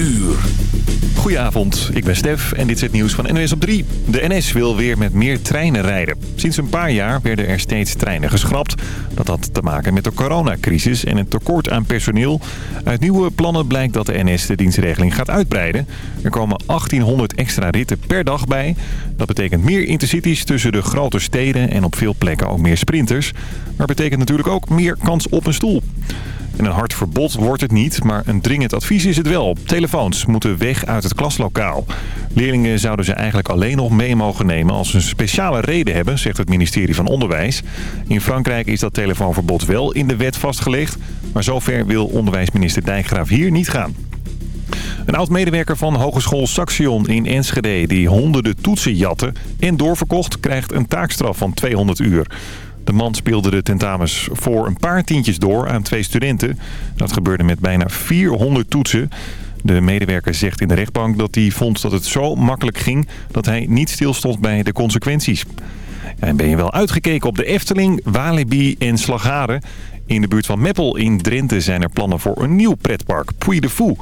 uur. Goedenavond, ik ben Stef en dit is het nieuws van NWS op 3. De NS wil weer met meer treinen rijden. Sinds een paar jaar werden er steeds treinen geschrapt. Dat had te maken met de coronacrisis en het tekort aan personeel. Uit nieuwe plannen blijkt dat de NS de dienstregeling gaat uitbreiden. Er komen 1800 extra ritten per dag bij. Dat betekent meer intercities tussen de grote steden en op veel plekken ook meer sprinters. Maar betekent natuurlijk ook meer kans op een stoel. En een hard verbod wordt het niet, maar een dringend advies is het wel. Telefoons moeten weg uit het klaslokaal. Leerlingen zouden ze eigenlijk alleen nog mee mogen nemen als ze een speciale reden hebben, zegt het ministerie van Onderwijs. In Frankrijk is dat telefoonverbod wel in de wet vastgelegd, maar zover wil onderwijsminister Dijkgraaf hier niet gaan. Een oud-medewerker van Hogeschool Saxion in Enschede... die honderden toetsen jatte en doorverkocht... krijgt een taakstraf van 200 uur. De man speelde de tentamens voor een paar tientjes door aan twee studenten. Dat gebeurde met bijna 400 toetsen. De medewerker zegt in de rechtbank dat hij vond dat het zo makkelijk ging... dat hij niet stilstond bij de consequenties. En ben je wel uitgekeken op de Efteling, Walibi en Slagharen? In de buurt van Meppel in Drenthe zijn er plannen voor een nieuw pretpark, Puy de Fou...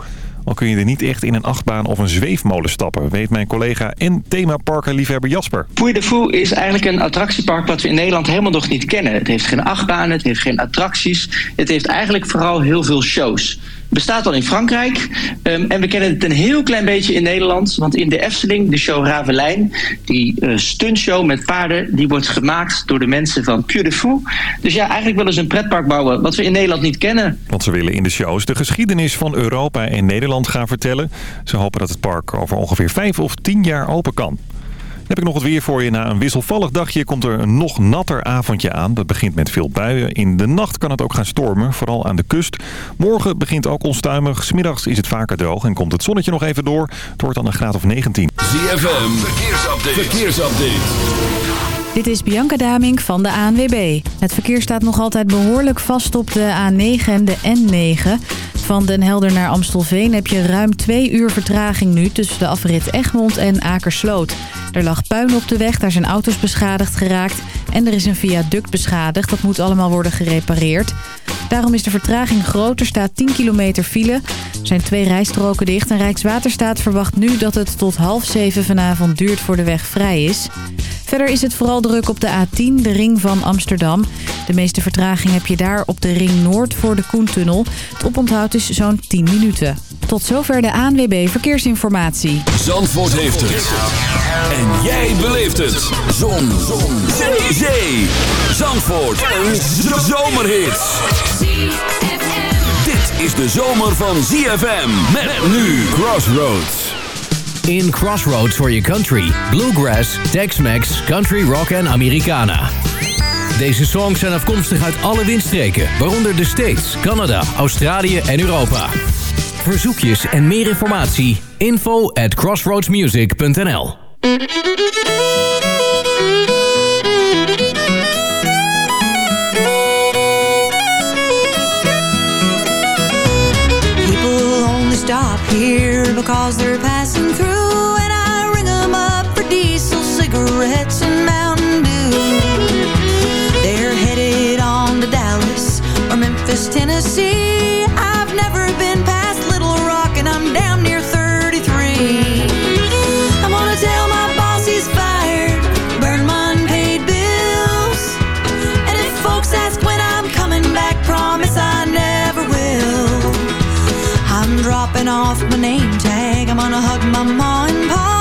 Al kun je er niet echt in een achtbaan of een zweefmolen stappen, weet mijn collega en themaparkenliefhebber Jasper. Puy de Fou is eigenlijk een attractiepark wat we in Nederland helemaal nog niet kennen. Het heeft geen achtbaan, het heeft geen attracties. Het heeft eigenlijk vooral heel veel shows bestaat al in Frankrijk. Um, en we kennen het een heel klein beetje in Nederland. Want in de Efteling, de show Ravelijn, die uh, stuntshow met paarden... die wordt gemaakt door de mensen van Puy de Fou. Dus ja, eigenlijk willen ze een pretpark bouwen wat we in Nederland niet kennen. Want ze willen in de shows de geschiedenis van Europa en Nederland gaan vertellen. Ze hopen dat het park over ongeveer vijf of tien jaar open kan heb ik nog het weer voor je. Na een wisselvallig dagje komt er een nog natter avondje aan. Dat begint met veel buien. In de nacht kan het ook gaan stormen, vooral aan de kust. Morgen begint ook onstuimig. Smiddags is het vaker droog en komt het zonnetje nog even door. Het wordt dan een graad of 19. ZFM, verkeersupdate. verkeersupdate. Dit is Bianca Damink van de ANWB. Het verkeer staat nog altijd behoorlijk vast op de A9 en de N9. Van Den Helder naar Amstelveen heb je ruim twee uur vertraging nu... tussen de afrit Egmond en Akersloot. Er lag puin op de weg, daar zijn auto's beschadigd geraakt... en er is een viaduct beschadigd, dat moet allemaal worden gerepareerd. Daarom is de vertraging groter, staat 10 kilometer file. Er zijn twee rijstroken dicht en Rijkswaterstaat verwacht nu dat het tot half zeven vanavond duurt voor de weg vrij is. Verder is het vooral druk op de A10, de ring van Amsterdam. De meeste vertraging heb je daar op de ring Noord voor de Koentunnel. Het oponthoud is zo'n 10 minuten. Tot zover de ANWB Verkeersinformatie. Zandvoort heeft het. En jij beleeft het. Zon. Zon. Zee. Zandvoort. Een zomerhit. Dit is de zomer van ZFM. Met nu Crossroads. In Crossroads for your country. Bluegrass, Tex-Mex, Country Rock en Americana. Deze songs zijn afkomstig uit alle windstreken, waaronder de States, Canada, Australië en Europa. Verzoekjes en meer informatie, info at crossroadsmusic.nl People stop here because they're I've never been past Little Rock and I'm down near 33 I wanna tell my boss he's fired Burn unpaid bills. And if folks ask when I'm coming back Promise I never will. I'm dropping off my name tag. I'm gonna hug my ma and pa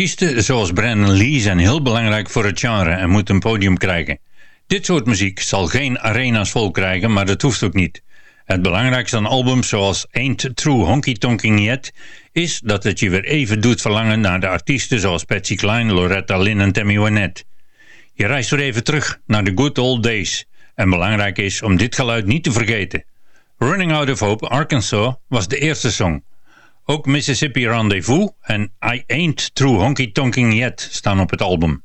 Artiesten zoals Brandon Lee zijn heel belangrijk voor het genre en moeten een podium krijgen. Dit soort muziek zal geen arena's vol krijgen, maar dat hoeft ook niet. Het belangrijkste aan albums zoals Ain't True Honky Tonking Yet is dat het je weer even doet verlangen naar de artiesten zoals Patsy Klein, Loretta Lynn en Tammy Wynette. Je reist weer even terug naar de good old days en belangrijk is om dit geluid niet te vergeten. Running Out of Hope, Arkansas was de eerste song. Ook Mississippi Rendezvous en I Ain't True Honky Tonking Yet staan op het album.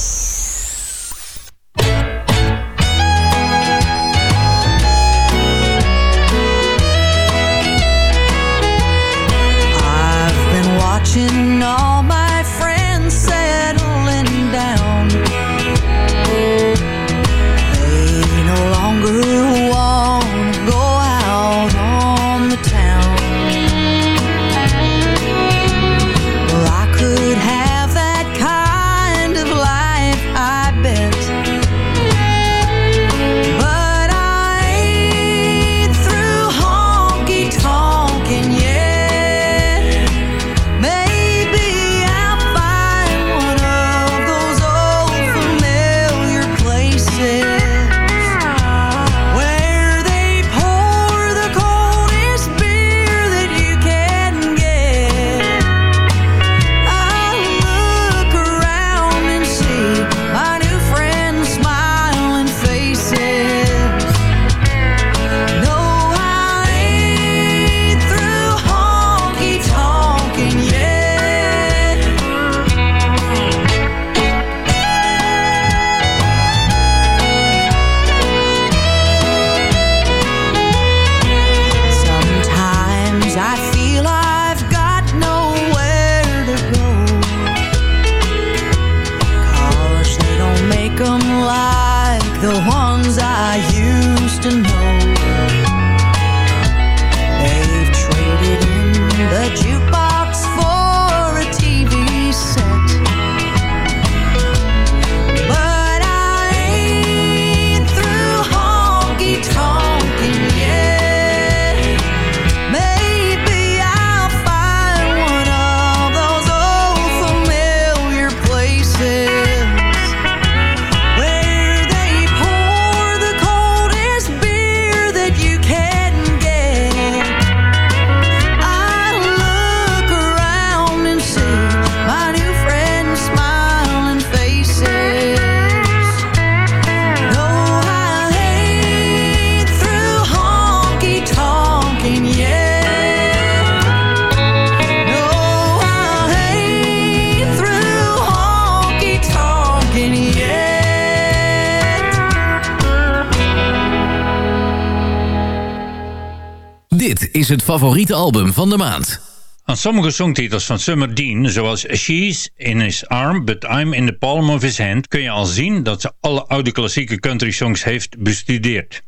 het favoriete album van de maand. Aan sommige songtitels van Summer Dean, zoals She's in his arm but I'm in the palm of his hand, kun je al zien dat ze alle oude klassieke country songs heeft bestudeerd.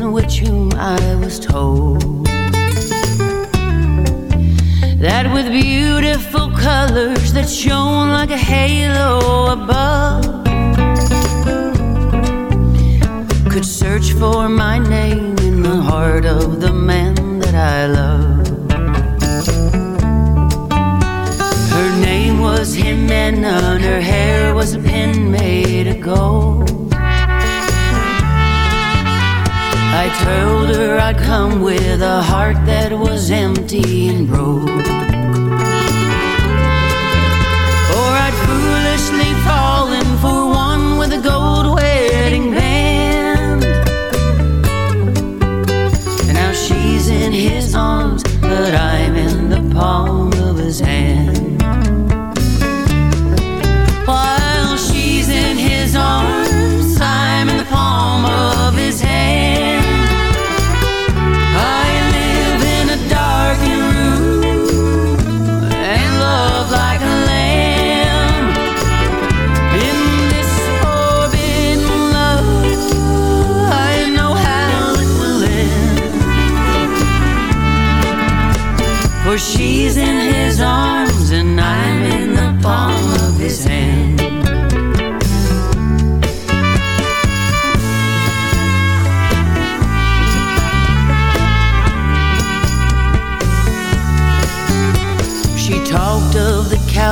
Which whom I was told that with beautiful colors that shone like a halo above could search for my name in the heart of the man that I love. Her name was Jimena, and her hair was a pin made of gold. I told her I'd come with a heart that was empty and broke. Or I'd foolishly fallen for one with a gold wedding band. And now she's in his arms, but I'm in the palm of his hand.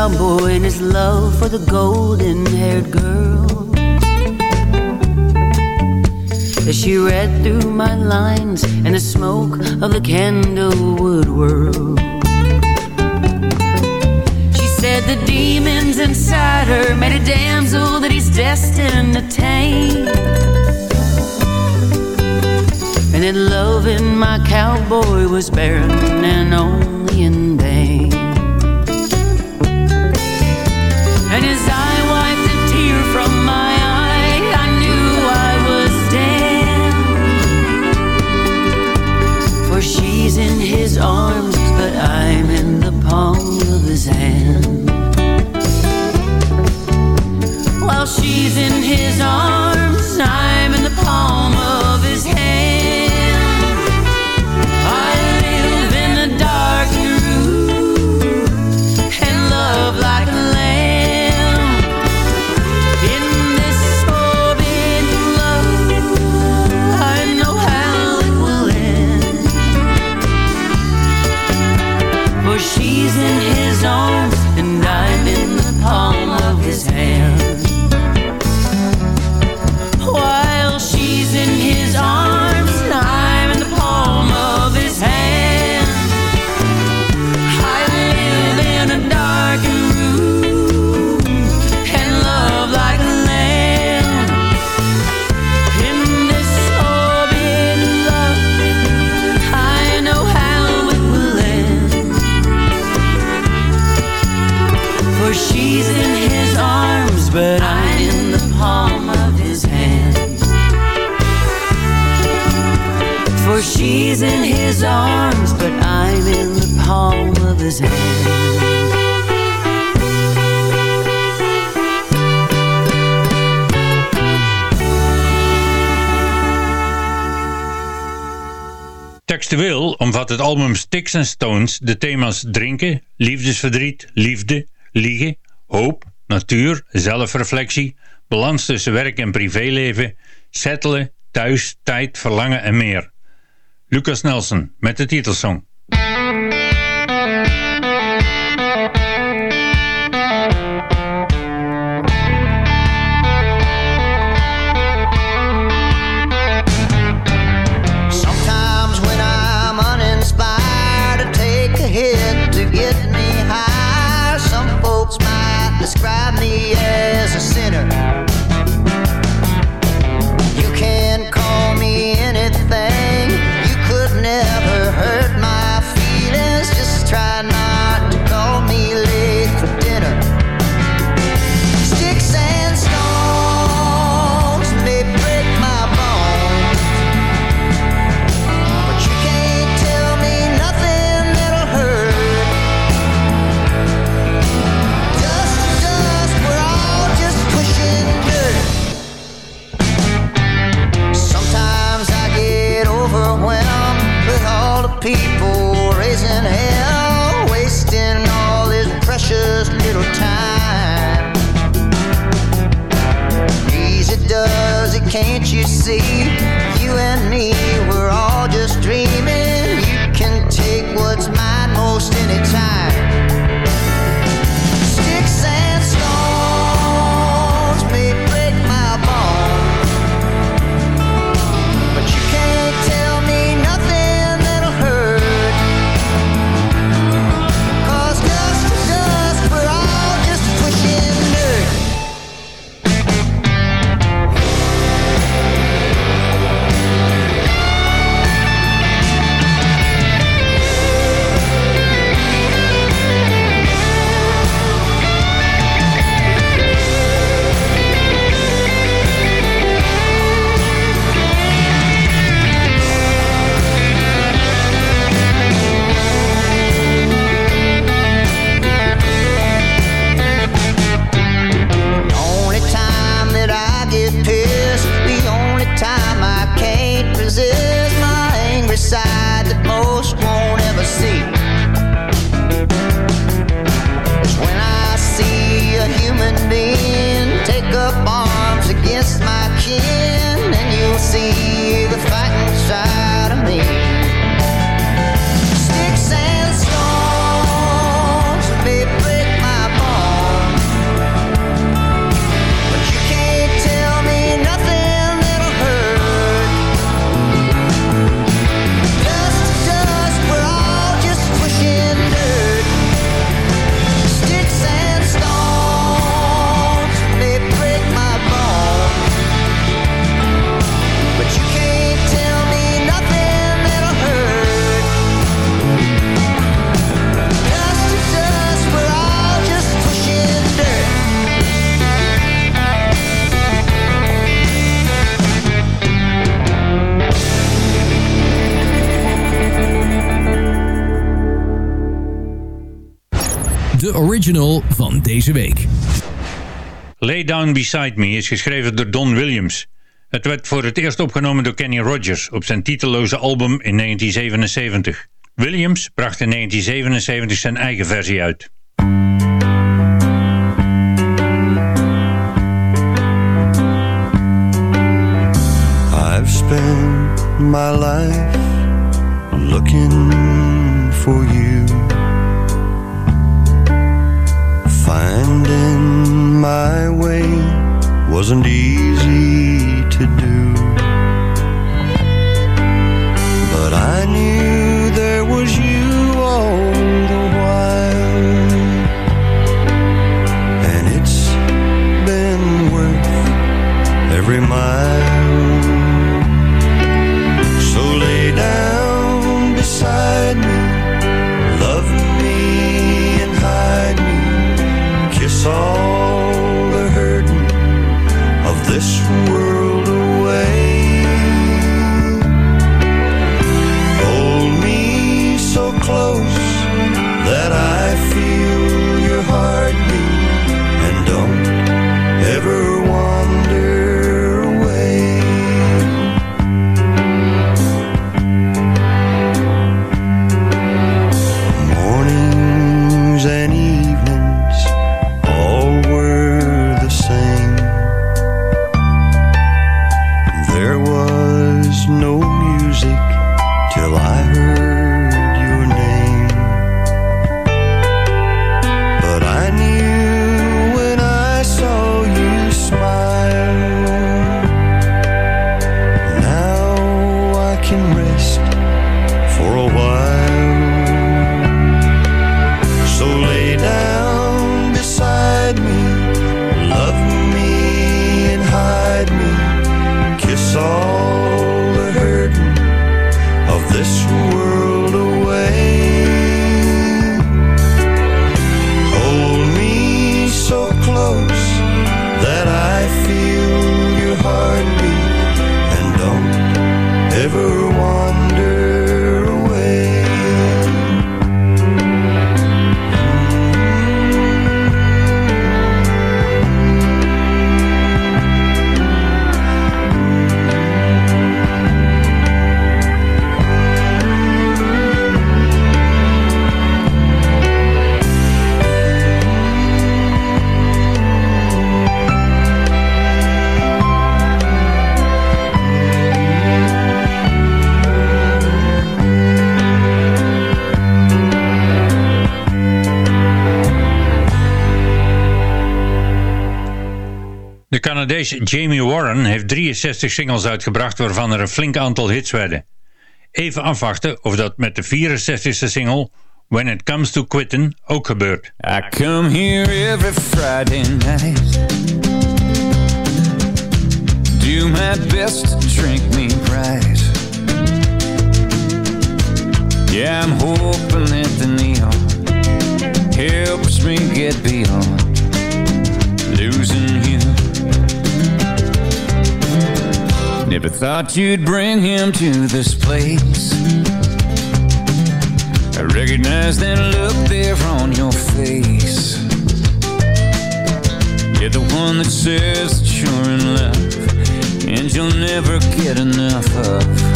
Cowboy and his love for the golden haired girl. As she read through my lines in the smoke of the candlewood world. She said the demons inside her made a damsel that he's destined to tame. And that loving my cowboy was barren and only in vain. Arms, but I'm in the palm of his hand. While she's in his arms, I'm in the palm of she's in his arms, but I'm in the palm of his hand. Textueel omvat het album Sticks and Stones de thema's drinken, liefdesverdriet, liefde, liegen, hoop, natuur, zelfreflectie, balans tussen werk en privéleven, settelen, thuis, tijd, verlangen en meer. Lucas Nelson met de titelsong. see you and me. van deze week. Lay Down Beside Me is geschreven door Don Williams. Het werd voor het eerst opgenomen door Kenny Rogers op zijn titelloze album in 1977. Williams bracht in 1977 zijn eigen versie uit. I've spent my life looking for you my way wasn't easy to do. But I knew there was you always. Canadees Jamie Warren heeft 63 singles uitgebracht waarvan er een flink aantal hits werden. Even afwachten of dat met de 64e single When It Comes to Quitting ook gebeurt. I come here every Friday night Do my best to drink me right Yeah, I'm hoping Helps me get beyond Losing Never thought you'd bring him to this place. I recognize that look there on your face. You're the one that says that you're in love And you'll never get enough of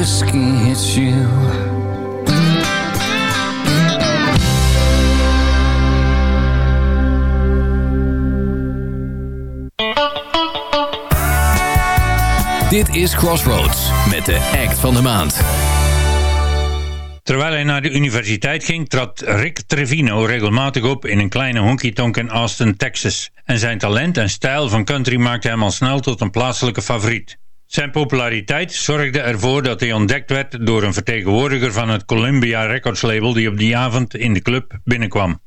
whiskey, it's you. Dit is Crossroads met de act van de maand. Terwijl hij naar de universiteit ging, trad Rick Trevino regelmatig op in een kleine honky-tonk in Austin, Texas. En zijn talent en stijl van country maakte hem al snel tot een plaatselijke favoriet. Zijn populariteit zorgde ervoor dat hij ontdekt werd door een vertegenwoordiger van het Columbia Records label die op die avond in de club binnenkwam.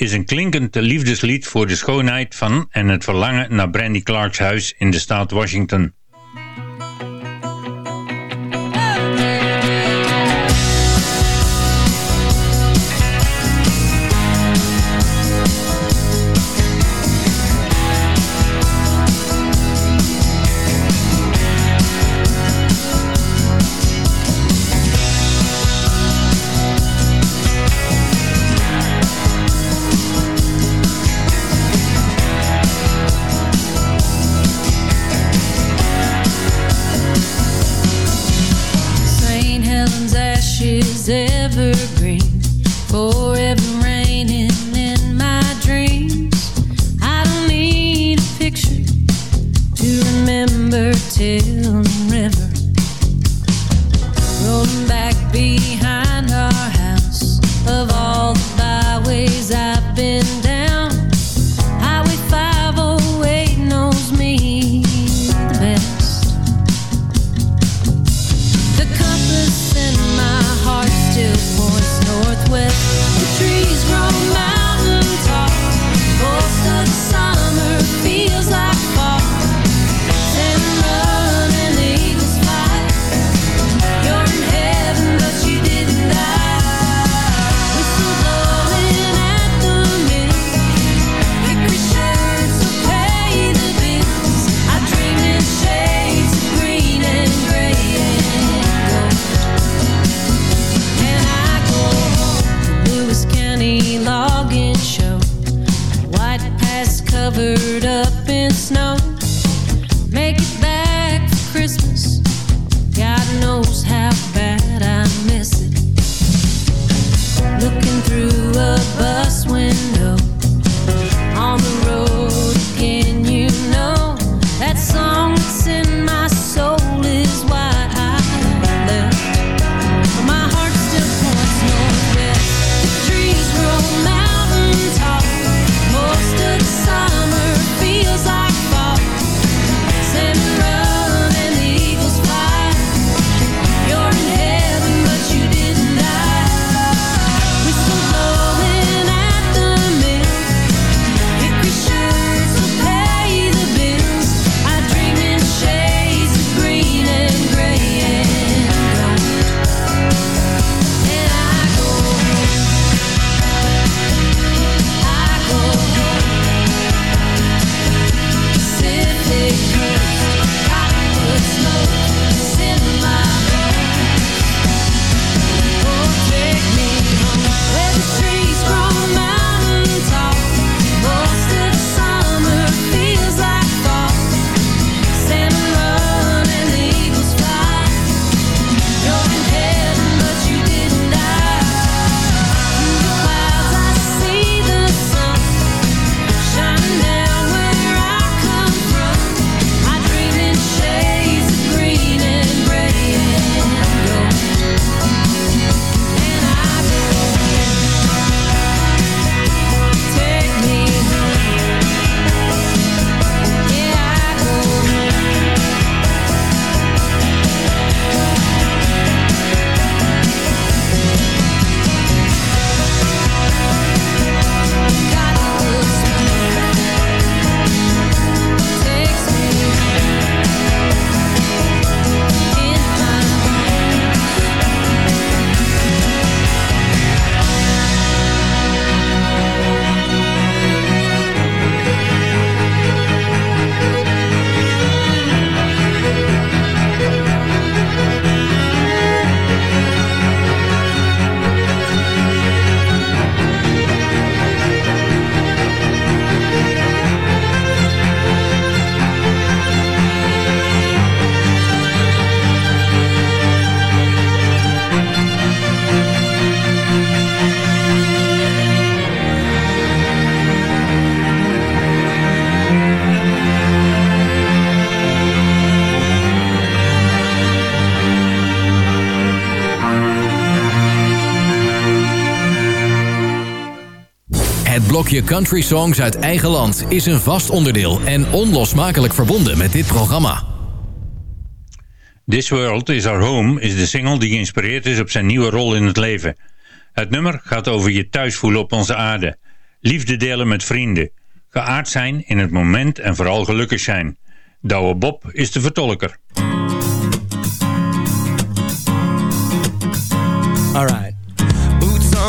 is een klinkend liefdeslied voor de schoonheid van en het verlangen naar Brandy Clark's huis in de staat Washington. Blokje country songs uit eigen land is een vast onderdeel en onlosmakelijk verbonden met dit programma. This World is Our Home is de single die geïnspireerd is op zijn nieuwe rol in het leven. Het nummer gaat over je thuis voelen op onze aarde, liefde delen met vrienden, geaard zijn in het moment en vooral gelukkig zijn. Douwe Bob is de vertolker. Alright. Boots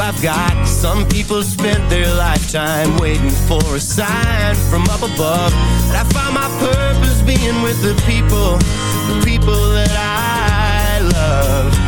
I've got. Some people spent their lifetime waiting for a sign from up above. But I found my purpose being with the people, the people that I love.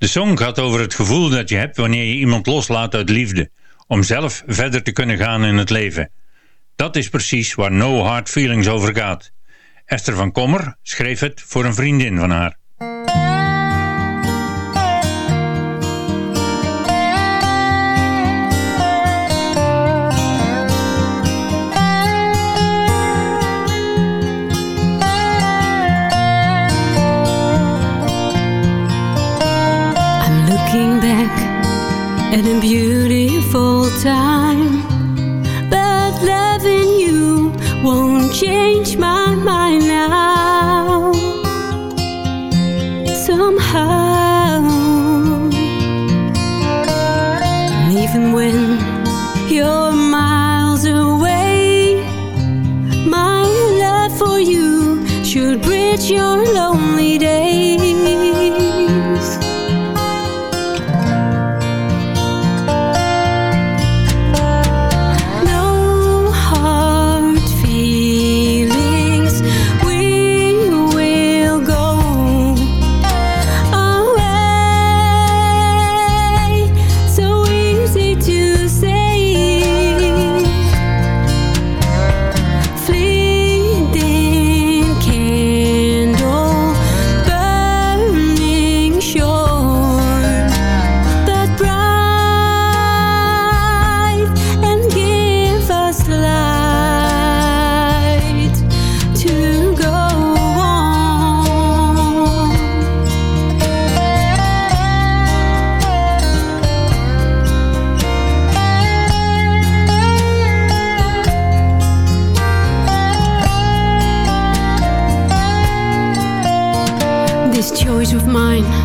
De song gaat over het gevoel dat je hebt wanneer je iemand loslaat uit liefde, om zelf verder te kunnen gaan in het leven. Dat is precies waar No Hard Feelings over gaat. Esther van Kommer schreef het voor een vriendin van haar. 자 mine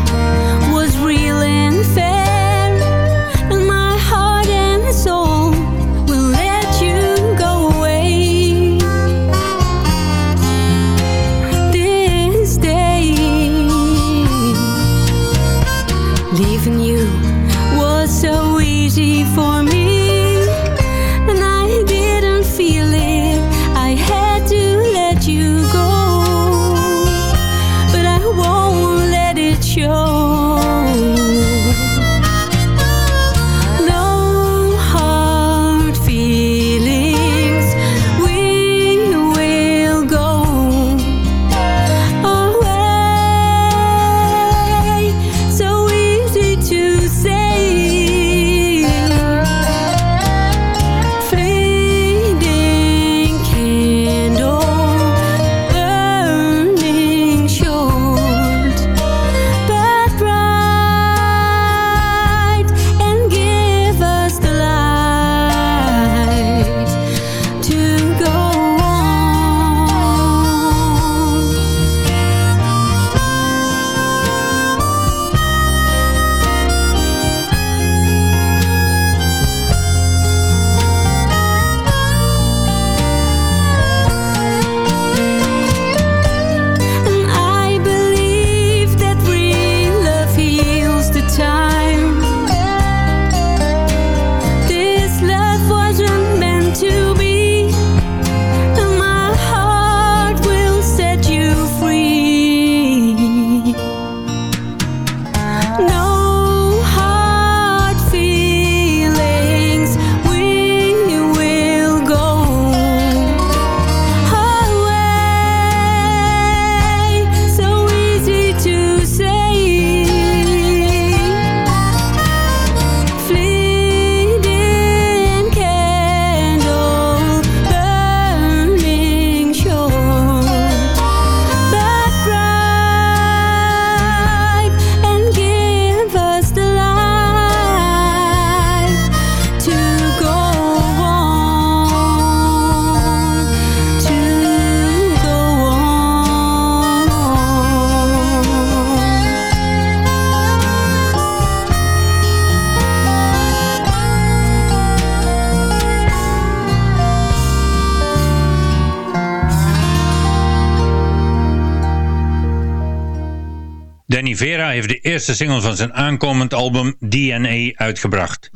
eerste single van zijn aankomend album DNA uitgebracht.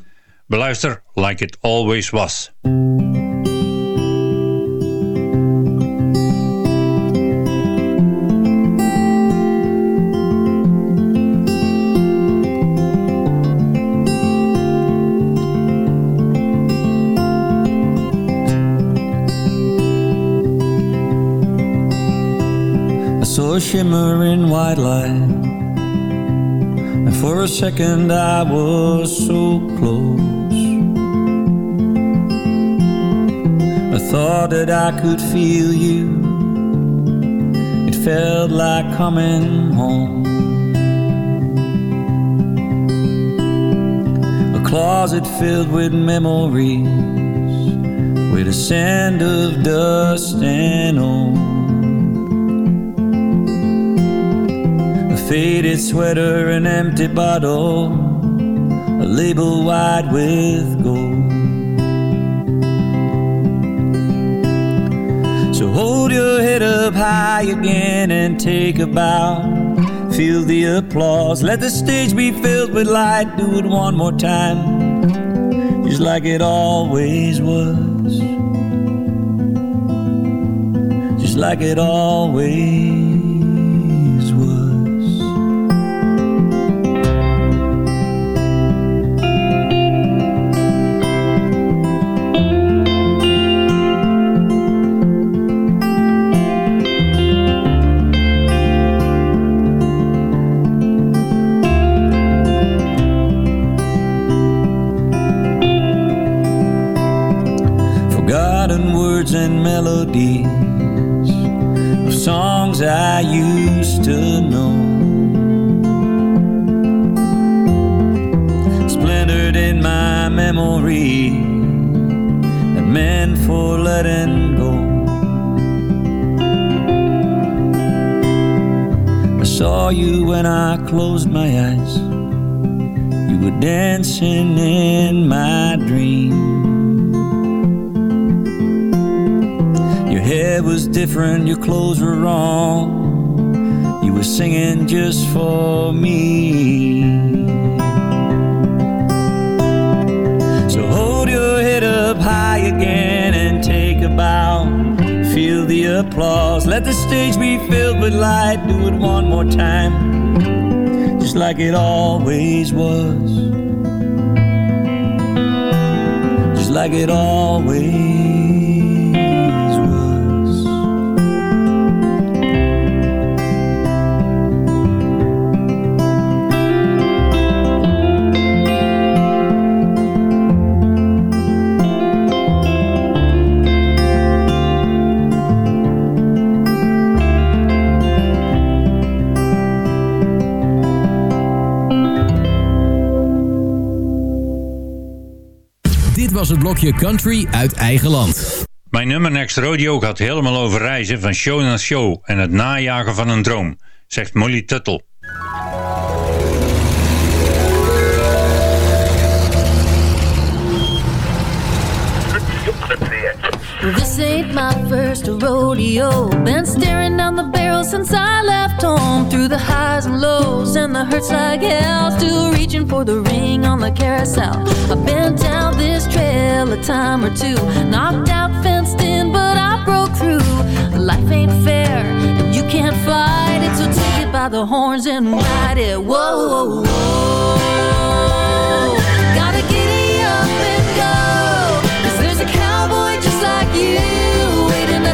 Beluister Like It Always Was. Shimmering white light for a second I was so close. I thought that I could feel you. It felt like coming home. A closet filled with memories With a sand of dust and old faded sweater, an empty bottle, a label wide with gold. So hold your head up high again and take a bow. Feel the applause, let the stage be filled with light. Do it one more time, just like it always was. Just like it always melodies of songs I used to know. Splintered in my memory and meant for letting go. I saw you when I closed my eyes. You were dancing in my different, your clothes were wrong. You were singing just for me. So hold your head up high again and take a bow. Feel the applause. Let the stage be filled with light. Do it one more time. Just like it always was. Just like it always was het blokje Country uit eigen land. Mijn nummer Next Rodeo gaat helemaal over reizen van show naar show en het najagen van een droom, zegt Molly Tuttle. This my first rodeo. Been staring down the barrel since I left home. Through the highs and lows and the hurts like hell. Still reaching for the ring on the carousel. I've been down this trail a time or two. Knocked out, fenced in, but I broke through. Life ain't fair, and you can't fight it. So take it by the horns and ride it. Whoa, whoa, whoa. Gotta giddy up and go. 'Cause there's a cowboy just like you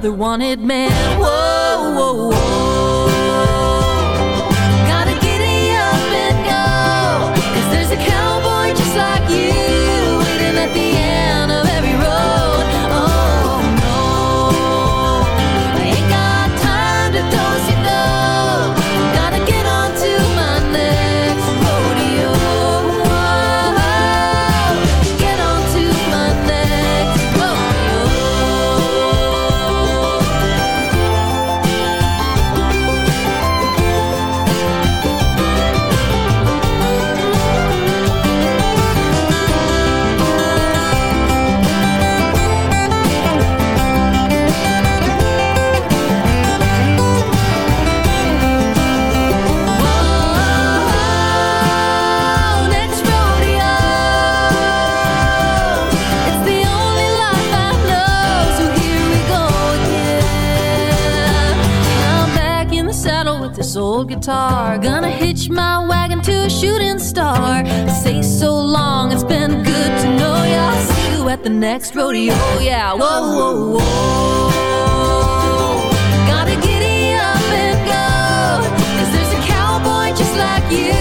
another wanted man. Whoa, whoa, whoa. Guitar, gonna hitch my wagon to a shooting star. Say so long, it's been good to know ya. See you at the next rodeo. Yeah, whoa, whoa, whoa. Gotta giddy up and go. 'Cause there's a cowboy just like you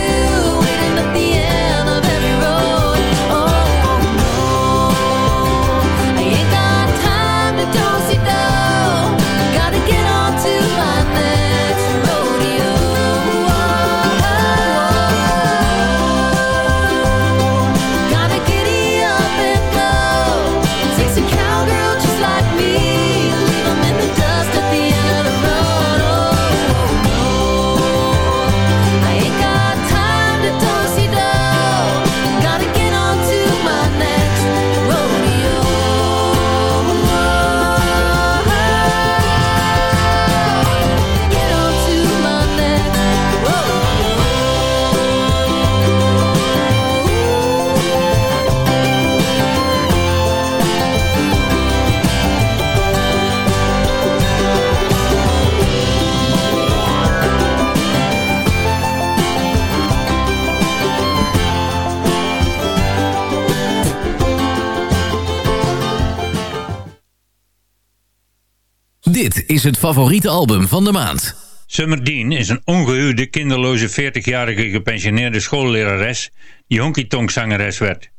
is het favoriete album van de maand. Summer Dean is een ongehuwde, kinderloze 40-jarige gepensioneerde schoollerares die honky-tonk zangeres werd.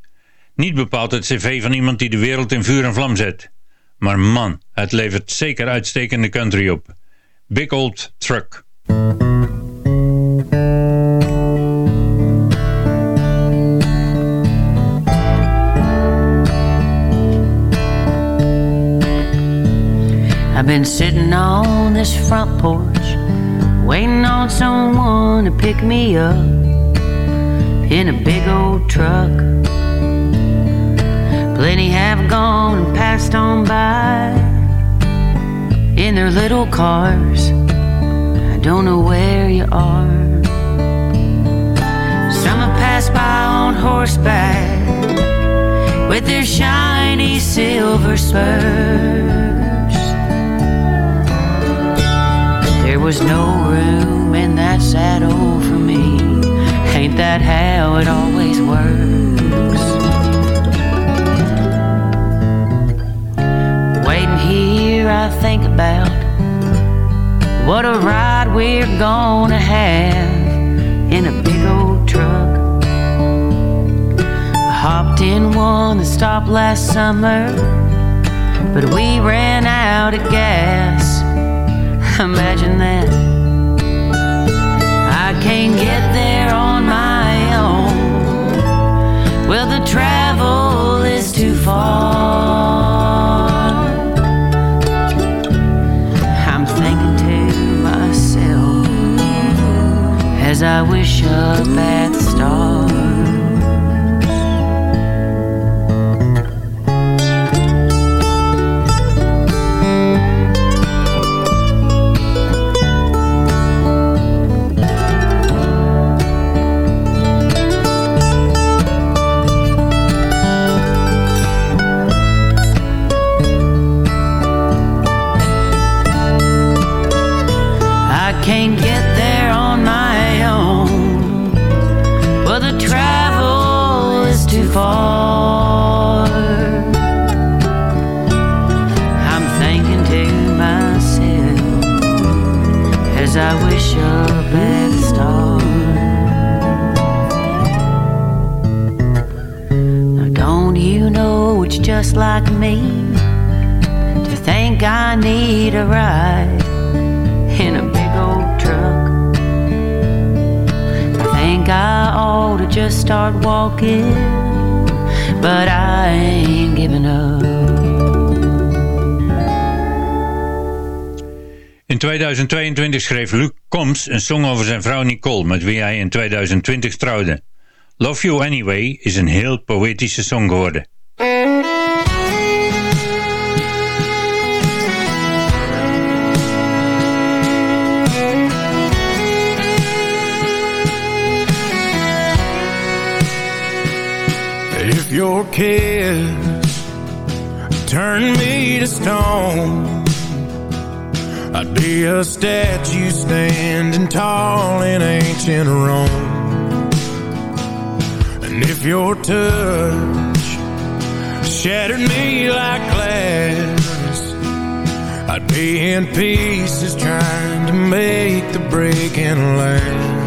Niet bepaald het cv van iemand die de wereld in vuur en vlam zet. Maar man, het levert zeker uitstekende country op. Big Old Truck. I've been sitting on this front porch, waiting on someone to pick me up in a big old truck. Plenty have gone and passed on by in their little cars. I don't know where you are. Some have passed by on horseback with their shiny silver spurs. There was no room in that saddle for me. Ain't that how it always works? Waiting here, I think about what a ride we're gonna have in a big old truck. I hopped in one that stopped last summer, but we ran out of gas. Imagine that. I can't get there on my own. Well, the travel is too far. I'm thinking to myself as I wish at the stars. Far. I'm thinking to myself as I wish up at the stars. Now, don't you know it's just like me to think I need a ride? in a big old truck. I think I ought to just start walking, but I ain't giving up. In 2022 schreef Luc Combs een song over zijn vrouw Nicole, met wie hij in 2020 trouwde. Love You Anyway is een heel poëtische song geworden. Your kiss turned me to stone, I'd be a statue standing tall in ancient Rome. And if your touch shattered me like glass, I'd be in pieces trying to make the breaking last.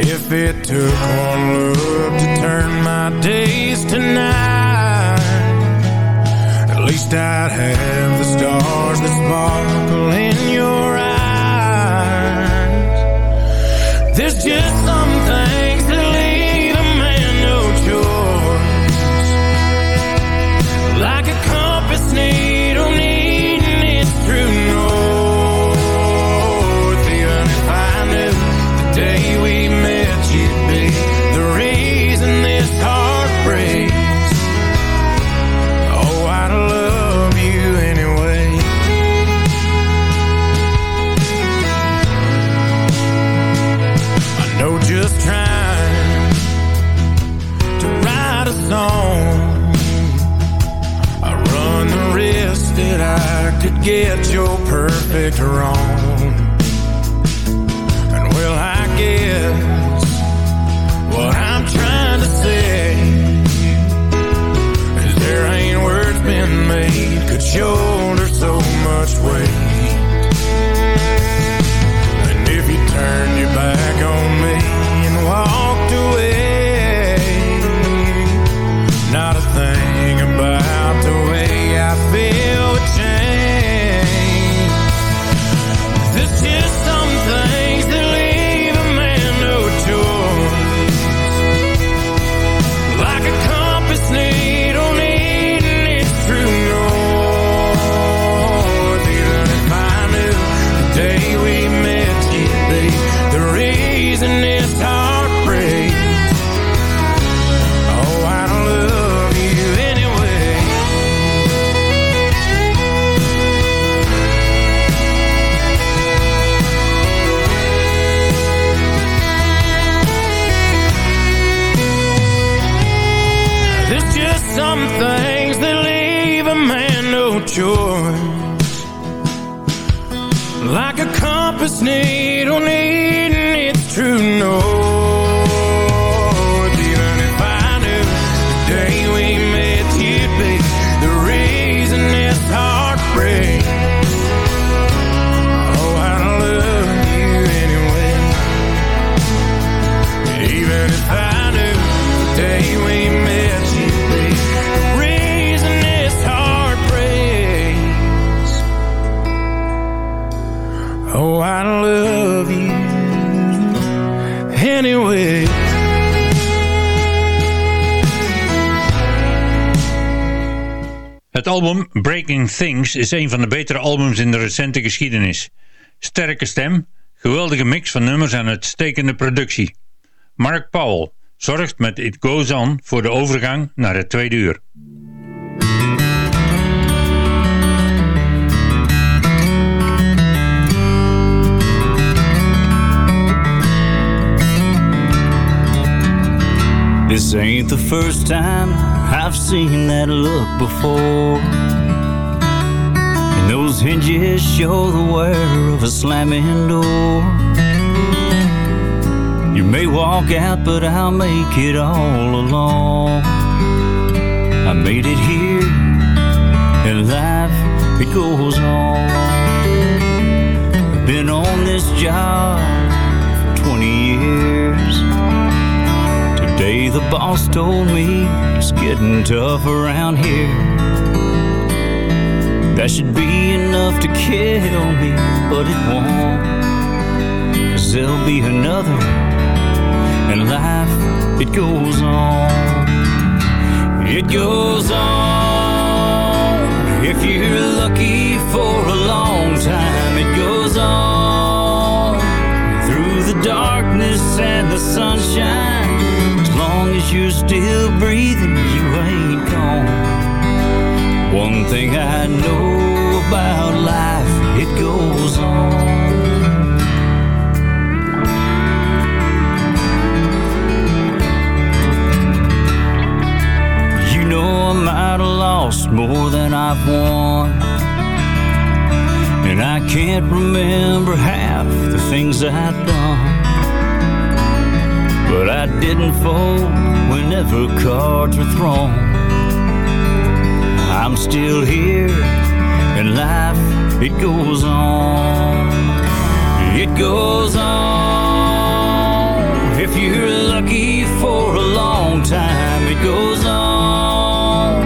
If it took one look to turn my days to night, at least I'd have the stars that sparkle in your eyes. There's just get your perfect wrong. Is een van de betere albums in de recente geschiedenis. Sterke stem, geweldige mix van nummers en uitstekende productie. Mark Powell zorgt met It Goes On voor de overgang naar het tweede uur. This ain't the first time I've seen that look before. Those hinges show the wear of a slamming door. You may walk out, but I'll make it all along. I made it here, and life, it goes on. Been on this job for 20 years. Today the boss told me it's getting tough around here. That should be enough to kill me, but it won't. Cause there'll be another, and life, it goes on. It goes on. If you're lucky for a long time, it goes on. Through the darkness and the sunshine. As long as you're still breathing, you ain't gone. One thing I know about life, it goes on. You know I might have lost more than I've won. And I can't remember half the things I've done. But I didn't fold whenever cards were thrown. I'm still here, and life, it goes on. It goes on. If you're lucky for a long time, it goes on.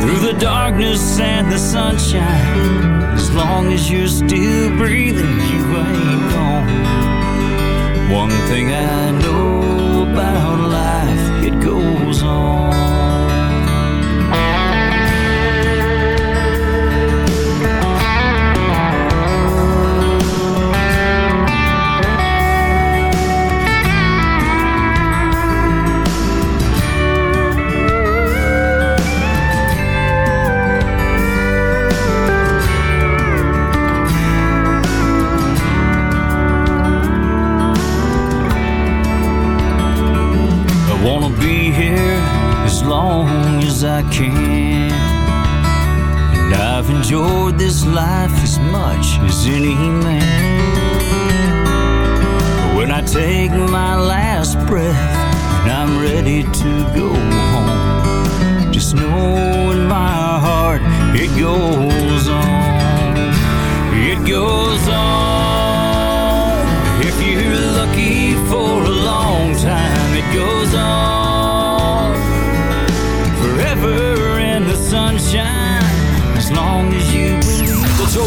Through the darkness and the sunshine, as long as you're still breathing, you ain't gone. One thing I know about life, it goes on. Long as I can. And I've enjoyed this life as much as any man. When I take my last breath and I'm ready to go home, just know in my heart it goes on. It goes on.